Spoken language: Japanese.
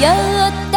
やっ